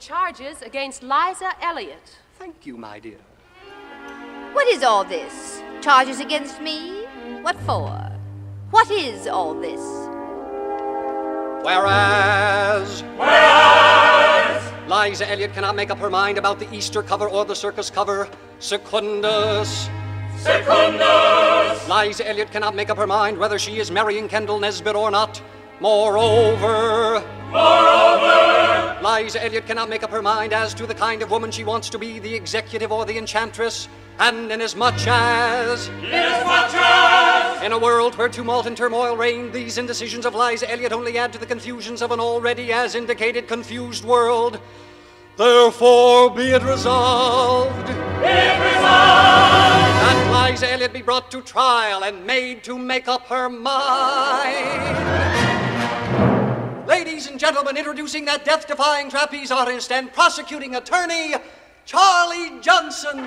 charges against Liza Elliott. Thank you, my dear. What is all this? Charges against me? What for? What is all this? Whereas. Whereas. Liza Elliott cannot make up her mind about the Easter cover or the circus cover. Secundus. Secundus! Liza Elliott cannot make up her mind whether she is marrying Kendall Nesbitt or not. Moreover. Moreover. Liza Elliott cannot make up her mind as to the kind of woman she wants to be, the executive or the enchantress. And inasmuch as. Inasmuch as. In a world where tumult and turmoil reign, these indecisions of Liza Elliott only add to the confusions of an already, as indicated, confused world. Therefore, be it resolved. Be it resolved. That Liza Elliott be brought to trial and made to make up her mind. Ladies and gentlemen, introducing that death defying trapeze artist and prosecuting attorney, Charlie Johnson.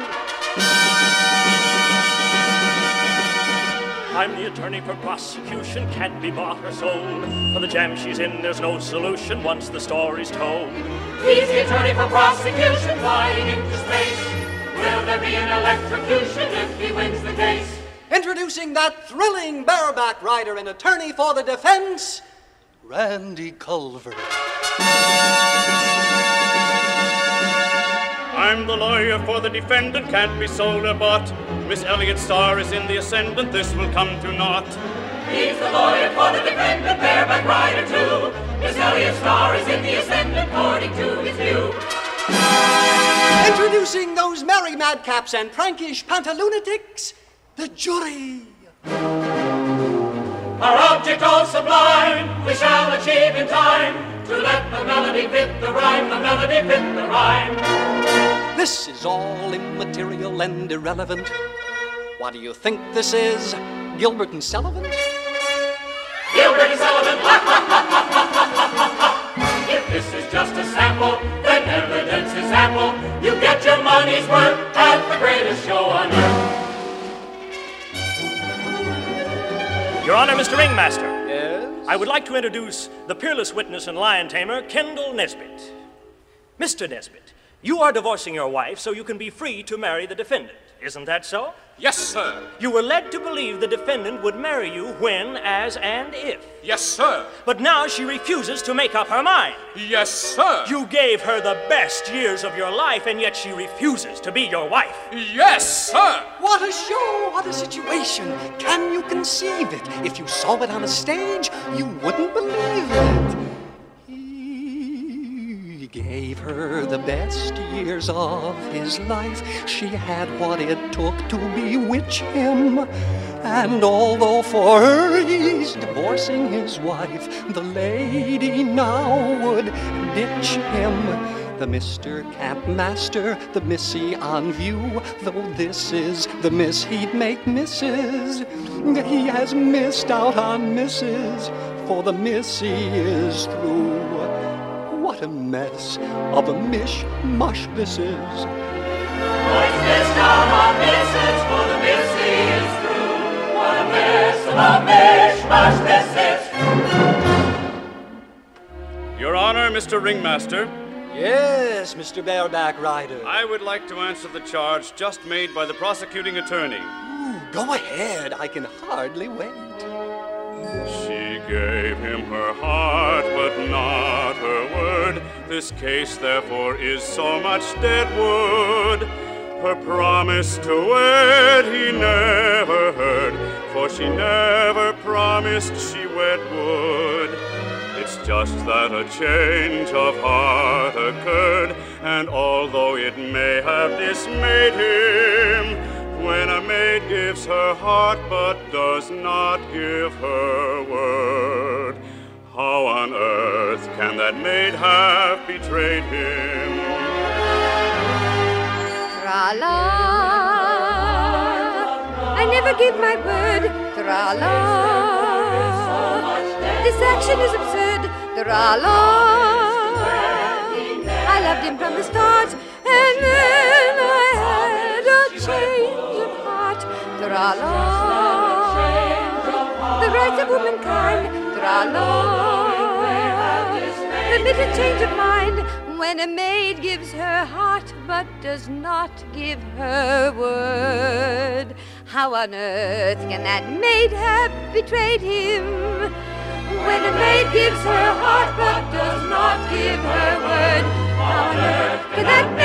I'm the attorney for prosecution, can't be bought or sold. For the jam she's in, there's no solution once the story's told. He's the attorney for prosecution, flying into space. Will there be an electrocution if he wins the case? Introducing that thrilling bareback rider and attorney for the defense, Randy Culver. I'm the lawyer for the defendant, can't be sold or bought. Miss Elliott's star is in the ascendant, this will come to naught. He's the lawyer for the defendant, bareback rider too. Miss Elliott's star is in the ascendant, according to his view. Introducing those merry madcaps and prankish pantalunatics, the jury. Our object all sublime, we shall achieve in time. To let the melody fit the rhyme, the melody fit the rhyme. This is all immaterial and irrelevant. What do you think this is, Gilbert and Sullivan? Gilbert and Sullivan, If this is just a sample, then evidence is ample. You get your money's worth at the greatest Your Honor, Mr. Ringmaster. Yes? I would like to introduce the peerless witness and lion tamer, Kendall Nesbitt. Mr. Nesbitt, you are divorcing your wife so you can be free to marry the defendant. Isn't that so? Yes, sir. You were led to believe the defendant would marry you when, as, and if. Yes, sir. But now she refuses to make up her mind. Yes, sir. You gave her the best years of your life, and yet she refuses to be your wife. Yes, sir. What a show! What a situation! Can you conceive it? If you saw it on a stage, you wouldn't believe it. Gave her the best years of his life. She had what it took to bewitch him. And although for her he's divorcing his wife, the lady now would ditch him. The Mr. Camp Master, the Missy on view, though this is the miss he'd make Mrs. He has missed out on Mrs., for the Missy is through. What a mess of a mish-mush this is. What's this now on misses for the missy is through? What a mess of a mishmash this is. Your Honor, Mr. Ringmaster, Yes, Mr. Bareback Rider. I would like to answer the charge just made by the prosecuting attorney. Ooh, go ahead. I can hardly wait. She gave him her heart, but not her word. This case, therefore, is so much dead wood. Her promise to wed he never heard, for she never promised she wed would. It's just that a change of heart occurred, and although it may have dismayed him, gives her heart but does not give her word, how on earth can that maid have betrayed him? Tra-la. I never gave my word. Tra-la. This action is absurd. Tra-la. I loved him from the start, and Tra-la. The rights of womankind. Tra-la. Admit a change of mind when a maid gives her heart but does not give her word. How on earth can that maid have betrayed him? When a maid gives her heart but does not give her word, how on earth can that